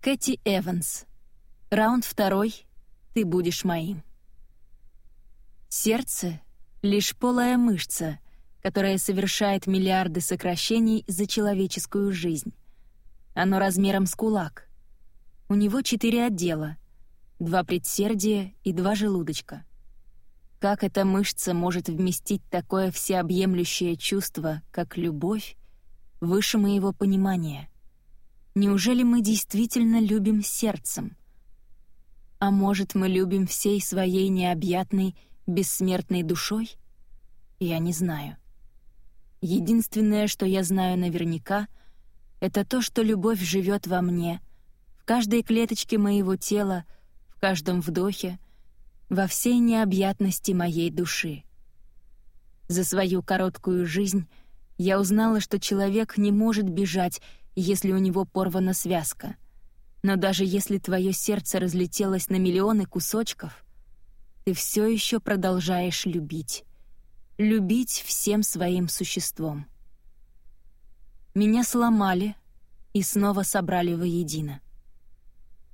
Кэти Эванс. Раунд второй. Ты будешь моим. Сердце — лишь полая мышца, которая совершает миллиарды сокращений за человеческую жизнь. Оно размером с кулак. У него четыре отдела — два предсердия и два желудочка. Как эта мышца может вместить такое всеобъемлющее чувство, как любовь, выше моего понимания? Неужели мы действительно любим сердцем? А может, мы любим всей своей необъятной, бессмертной душой? Я не знаю. Единственное, что я знаю наверняка, это то, что любовь живет во мне, в каждой клеточке моего тела, в каждом вдохе, во всей необъятности моей души. За свою короткую жизнь я узнала, что человек не может бежать если у него порвана связка. Но даже если твое сердце разлетелось на миллионы кусочков, ты все еще продолжаешь любить. Любить всем своим существом. Меня сломали и снова собрали воедино.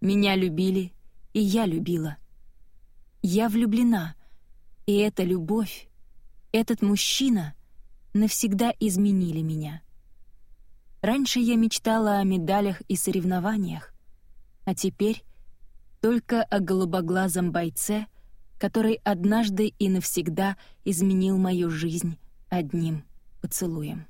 Меня любили, и я любила. Я влюблена, и эта любовь, этот мужчина навсегда изменили меня. Раньше я мечтала о медалях и соревнованиях, а теперь только о голубоглазом бойце, который однажды и навсегда изменил мою жизнь одним поцелуем.